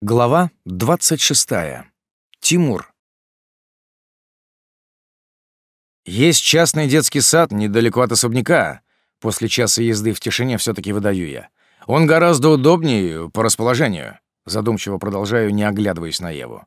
Глава 26. Тимур. Есть частный детский сад недалеко от особняка. После часа езды в тишине все таки выдаю я. Он гораздо удобнее по расположению. Задумчиво продолжаю, не оглядываясь на Еву.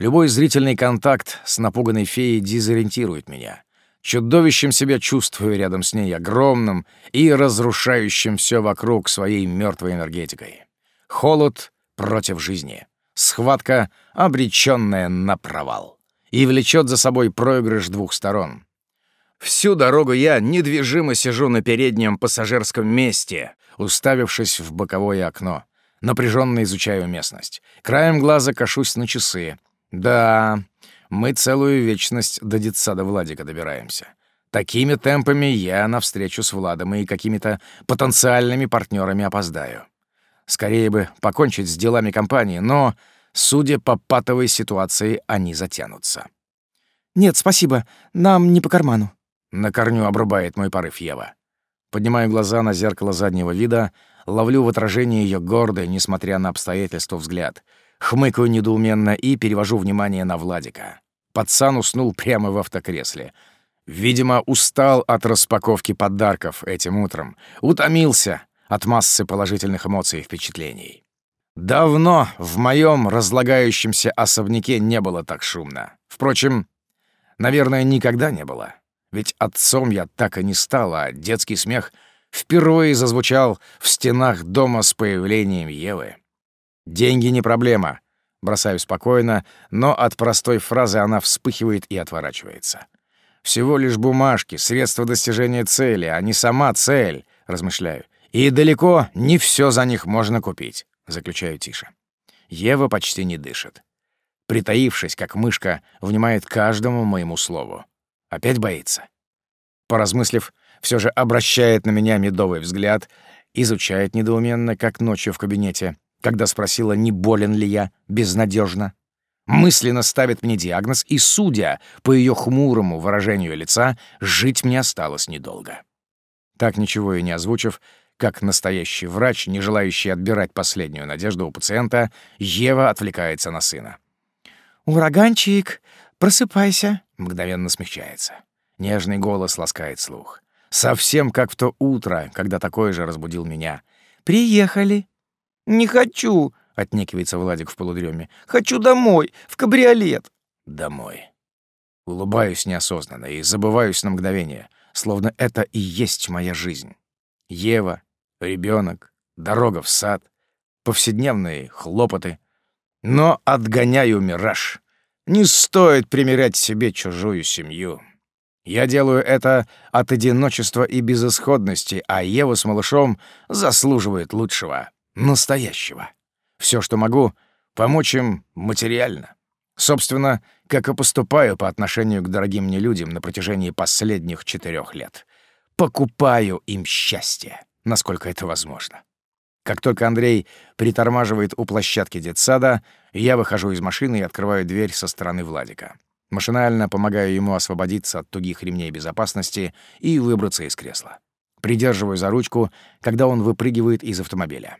Любой зрительный контакт с напуганной феей дезориентирует меня. Чудовищем себя чувствую рядом с ней, огромным и разрушающим все вокруг своей мертвой энергетикой. Холод против жизни. Схватка, обреченная на провал. И влечет за собой проигрыш двух сторон. Всю дорогу я недвижимо сижу на переднем пассажирском месте, уставившись в боковое окно. Напряженно изучаю местность. Краем глаза кашусь на часы. Да, мы целую вечность до детсада Владика добираемся. Такими темпами я на встречу с Владом и какими-то потенциальными партнерами опоздаю. Скорее бы покончить с делами компании, но, судя по патовой ситуации, они затянутся. «Нет, спасибо, нам не по карману», — на корню обрубает мой порыв Ева. Поднимаю глаза на зеркало заднего вида, ловлю в отражении ее гордый, несмотря на обстоятельства, взгляд. Хмыкаю недоуменно и перевожу внимание на Владика. Пацан уснул прямо в автокресле. Видимо, устал от распаковки подарков этим утром. Утомился, от массы положительных эмоций и впечатлений. Давно в моем разлагающемся особняке не было так шумно. Впрочем, наверное, никогда не было. Ведь отцом я так и не стал, а детский смех впервые зазвучал в стенах дома с появлением Евы. «Деньги не проблема», — бросаю спокойно, но от простой фразы она вспыхивает и отворачивается. «Всего лишь бумажки, средства достижения цели, а не сама цель», — размышляю. И далеко не все за них можно купить, заключаю тише. Ева почти не дышит. Притаившись, как мышка, внимает каждому моему слову. Опять боится. Поразмыслив, все же обращает на меня медовый взгляд, изучает недоуменно, как ночью в кабинете, когда спросила, не болен ли я, безнадежно. Мысленно ставит мне диагноз, и, судя по ее хмурому выражению лица, жить мне осталось недолго. Так ничего и не озвучив, как настоящий врач, не желающий отбирать последнюю надежду у пациента, Ева отвлекается на сына. «Ураганчик, просыпайся!» Мгновенно смягчается. Нежный голос ласкает слух. Совсем как в то утро, когда такой же разбудил меня. «Приехали!» «Не хочу!» — отнекивается Владик в полудреме. «Хочу домой, в кабриолет!» «Домой!» Улыбаюсь неосознанно и забываюсь на мгновение, словно это и есть моя жизнь. Ева, ребенок, дорога в сад, повседневные хлопоты. Но отгоняю мираж. Не стоит примерять себе чужую семью. Я делаю это от одиночества и безысходности, а Ева с малышом заслуживает лучшего, настоящего. Все, что могу, помочь им материально. Собственно, как и поступаю по отношению к дорогим мне людям на протяжении последних четырех лет. Покупаю им счастье насколько это возможно. Как только Андрей притормаживает у площадки детсада, я выхожу из машины и открываю дверь со стороны Владика. Машинально помогаю ему освободиться от тугих ремней безопасности и выбраться из кресла. Придерживаю за ручку, когда он выпрыгивает из автомобиля.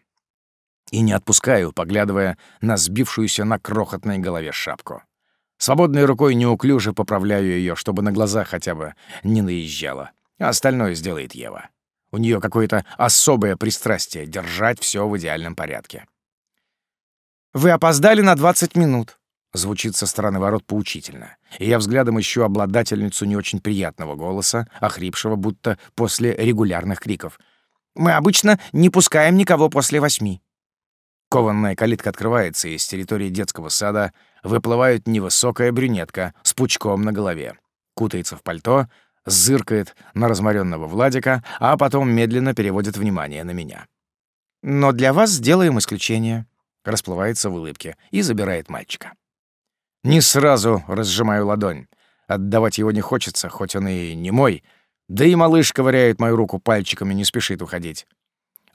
И не отпускаю, поглядывая на сбившуюся на крохотной голове шапку. Свободной рукой неуклюже поправляю ее, чтобы на глаза хотя бы не наезжала. А остальное сделает Ева. У нее какое-то особое пристрастие — держать все в идеальном порядке. «Вы опоздали на 20 минут», — звучит со стороны ворот поучительно. И я взглядом ищу обладательницу не очень приятного голоса, охрипшего, будто после регулярных криков. «Мы обычно не пускаем никого после восьми». Кованная калитка открывается, и с территории детского сада выплывает невысокая брюнетка с пучком на голове. Кутается в пальто, зыркает на разморенного Владика, а потом медленно переводит внимание на меня. «Но для вас сделаем исключение», — расплывается в улыбке и забирает мальчика. Не сразу разжимаю ладонь. Отдавать его не хочется, хоть он и не мой. Да и малыш ковыряет мою руку пальчиками, не спешит уходить.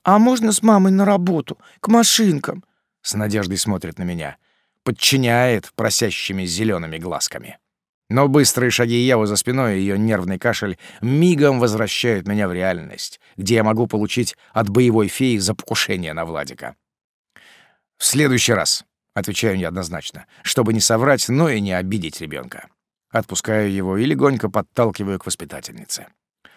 «А можно с мамой на работу? К машинкам?» С надеждой смотрит на меня. Подчиняет просящими зелеными глазками. Но быстрые шаги Евы за спиной и ее нервный кашель мигом возвращают меня в реальность, где я могу получить от боевой феи за покушение на Владика. «В следующий раз», — Отвечаю неоднозначно, чтобы не соврать, но и не обидеть ребенка. Отпускаю его и легонько подталкиваю к воспитательнице.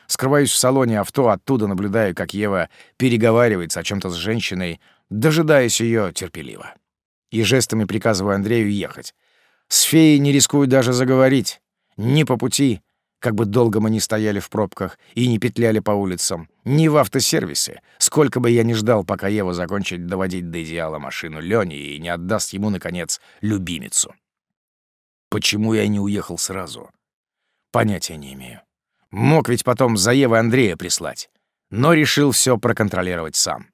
Скрываюсь в салоне авто, оттуда наблюдаю, как Ева переговаривается о чем то с женщиной, дожидаясь ее терпеливо. И жестами приказываю Андрею ехать. С феей не рискую даже заговорить. Ни по пути, как бы долго мы ни стояли в пробках и не петляли по улицам, ни в автосервисе, сколько бы я ни ждал, пока Ева закончит доводить до идеала машину Лёни и не отдаст ему, наконец, любимицу. Почему я не уехал сразу? Понятия не имею. Мог ведь потом за Евой Андрея прислать, но решил все проконтролировать сам.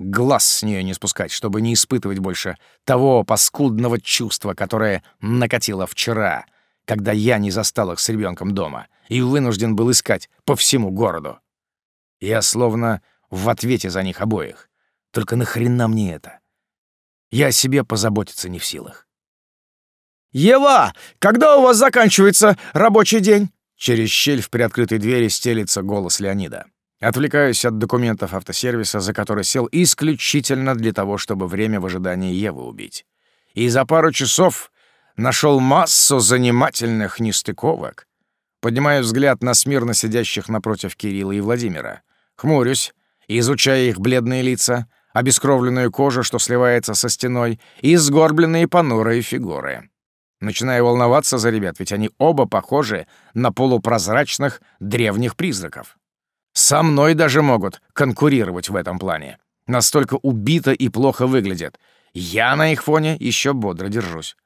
Глаз с нее не спускать, чтобы не испытывать больше того паскудного чувства, которое накатило вчера — когда я не застал их с ребенком дома и вынужден был искать по всему городу. Я словно в ответе за них обоих. Только нахрена мне это? Я о себе позаботиться не в силах. «Ева, когда у вас заканчивается рабочий день?» Через щель в приоткрытой двери стелится голос Леонида. Отвлекаюсь от документов автосервиса, за который сел исключительно для того, чтобы время в ожидании Евы убить. И за пару часов нашел массу занимательных нестыковок. Поднимаю взгляд на смирно сидящих напротив Кирилла и Владимира. Хмурюсь, изучая их бледные лица, обескровленную кожу, что сливается со стеной, и сгорбленные понурые фигуры. Начинаю волноваться за ребят, ведь они оба похожи на полупрозрачных древних призраков. Со мной даже могут конкурировать в этом плане. Настолько убито и плохо выглядят. Я на их фоне еще бодро держусь.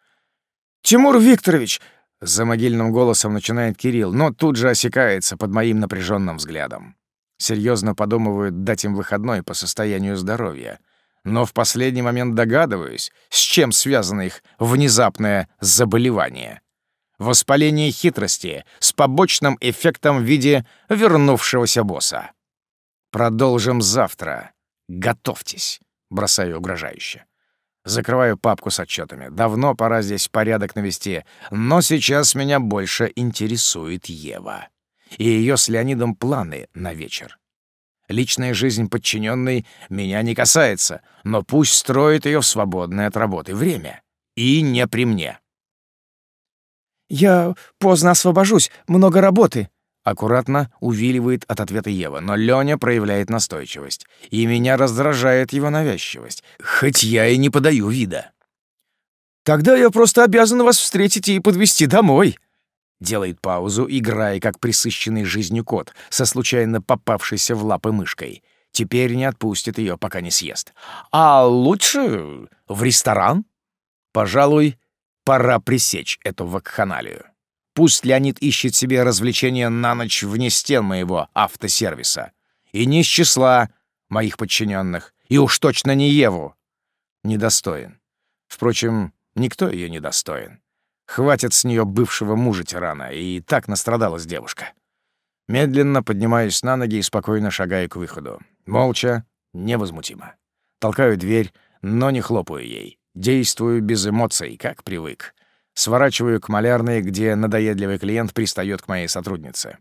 «Тимур Викторович!» — за могильным голосом начинает Кирилл, но тут же осекается под моим напряженным взглядом. Серьезно подумывают дать им выходной по состоянию здоровья. Но в последний момент догадываюсь, с чем связано их внезапное заболевание. Воспаление хитрости с побочным эффектом в виде вернувшегося босса. «Продолжим завтра. Готовьтесь», — бросаю угрожающе. Закрываю папку с отчетами. Давно пора здесь порядок навести, но сейчас меня больше интересует Ева и ее с Леонидом планы на вечер. Личная жизнь подчиненной меня не касается, но пусть строит ее в свободное от работы время. И не при мне. «Я поздно освобожусь, много работы», Аккуратно увиливает от ответа Ева, но Лёня проявляет настойчивость. И меня раздражает его навязчивость, хоть я и не подаю вида. «Тогда я просто обязан вас встретить и подвести домой», Делает паузу, играя как присыщенный жизнью кот со случайно попавшейся в лапы мышкой. Теперь не отпустит ее, пока не съест. А лучше в ресторан? Пожалуй, пора пресечь эту вакханалию. Пусть Леонид ищет себе развлечения на ночь вне стен моего автосервиса. И не из числа моих подчиненных, и уж точно не Еву. Недостоин. Впрочем, никто ее не достоин. Хватит с нее бывшего мужа-тирана, и так настрадалась девушка. Медленно поднимаюсь на ноги и спокойно шагаю к выходу. Молча, невозмутимо. Толкаю дверь, но не хлопаю ей. Действую без эмоций, как привык. Сворачиваю к малярной, где надоедливый клиент пристает к моей сотруднице.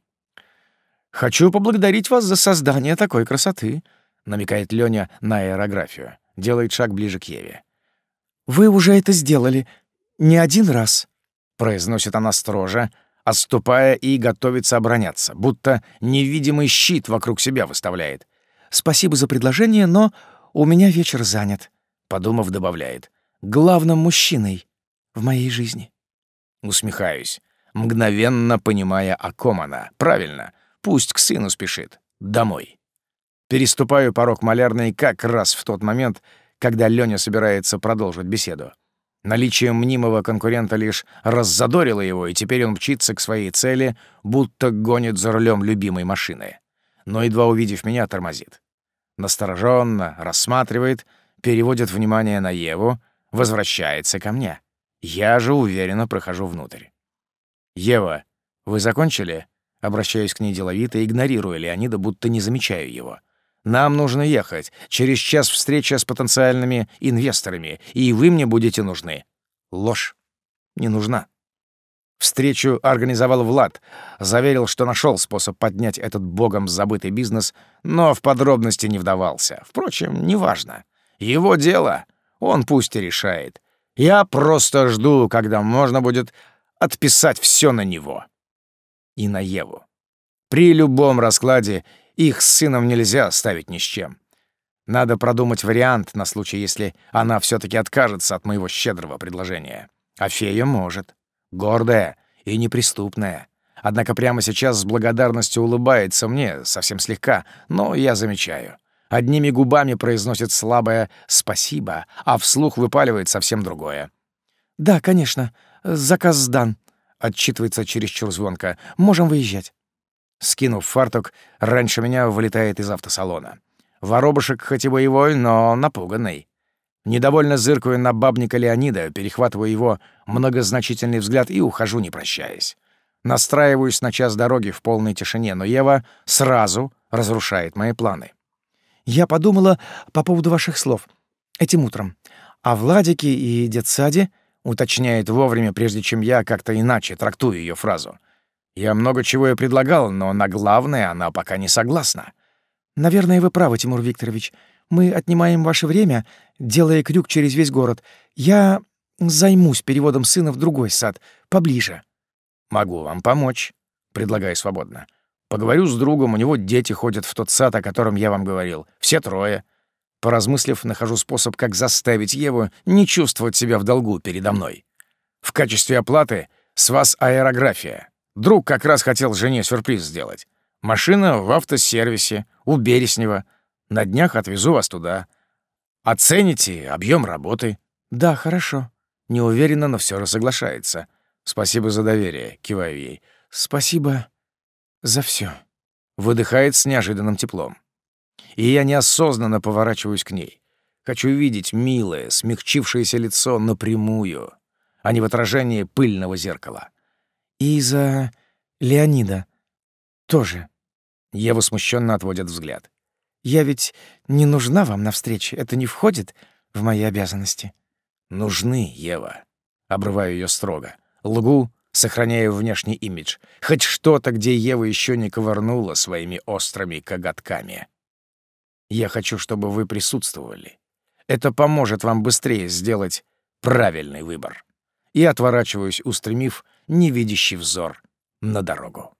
«Хочу поблагодарить вас за создание такой красоты», — намекает Лёня на аэрографию. Делает шаг ближе к Еве. «Вы уже это сделали. Не один раз», — произносит она строже, отступая и готовится обороняться, будто невидимый щит вокруг себя выставляет. «Спасибо за предложение, но у меня вечер занят», — подумав, добавляет. «Главным мужчиной в моей жизни. Усмехаюсь, мгновенно понимая, о ком она. Правильно, пусть к сыну спешит. Домой. Переступаю порог малярной как раз в тот момент, когда Лёня собирается продолжить беседу. Наличие мнимого конкурента лишь раззадорило его, и теперь он мчится к своей цели, будто гонит за рулем любимой машины. Но, едва увидев меня, тормозит. Настороженно рассматривает, переводит внимание на Еву, возвращается ко мне. Я же уверенно прохожу внутрь. «Ева, вы закончили?» Обращаюсь к ней деловито, игнорируя Леонида, будто не замечаю его. «Нам нужно ехать. Через час встреча с потенциальными инвесторами, и вы мне будете нужны». Ложь. Не нужна. Встречу организовал Влад, заверил, что нашел способ поднять этот богом забытый бизнес, но в подробности не вдавался. Впрочем, неважно. Его дело. Он пусть и решает. Я просто жду, когда можно будет отписать все на него. И на Еву. При любом раскладе их с сыном нельзя оставить ни с чем. Надо продумать вариант на случай, если она все таки откажется от моего щедрого предложения. А фея может. Гордая и неприступная. Однако прямо сейчас с благодарностью улыбается мне, совсем слегка, но я замечаю. Одними губами произносит слабое «спасибо», а вслух выпаливает совсем другое. «Да, конечно. Заказ сдан», — отчитывается чересчур звонко. «Можем выезжать». Скинув фартук, раньше меня вылетает из автосалона. Воробушек хоть и боевой, но напуганный. Недовольно зыркаю на бабника Леонида, перехватываю его многозначительный взгляд и ухожу, не прощаясь. Настраиваюсь на час дороги в полной тишине, но Ева сразу разрушает мои планы. «Я подумала по поводу ваших слов. Этим утром. О Владике и детсаде уточняет вовремя, прежде чем я как-то иначе трактую ее фразу. Я много чего и предлагал, но на главное она пока не согласна. «Наверное, вы правы, Тимур Викторович. Мы отнимаем ваше время, делая крюк через весь город. Я займусь переводом сына в другой сад, поближе». «Могу вам помочь», — предлагаю свободно. «Поговорю с другом, у него дети ходят в тот сад, о котором я вам говорил. Все трое». Поразмыслив, нахожу способ, как заставить Еву не чувствовать себя в долгу передо мной. В качестве оплаты с вас аэрография. Друг как раз хотел жене сюрприз сделать. Машина в автосервисе, у Береснева. На днях отвезу вас туда. Оцените объем работы». «Да, хорошо». Неуверенно, но все же соглашается. «Спасибо за доверие», — киваю ей. «Спасибо за все. Выдыхает с неожиданным теплом. И я неосознанно поворачиваюсь к ней. Хочу видеть милое, смягчившееся лицо напрямую, а не в отражении пыльного зеркала. «И за Леонида тоже», Ева смущенно отводит взгляд. «Я ведь не нужна вам на встрече. Это не входит в мои обязанности». «Нужны, Ева». Обрываю ее строго. Лгу, сохраняя внешний имидж. Хоть что-то, где Ева еще не ковырнула своими острыми коготками. Я хочу, чтобы вы присутствовали. Это поможет вам быстрее сделать правильный выбор. И отворачиваюсь, устремив невидящий взор на дорогу.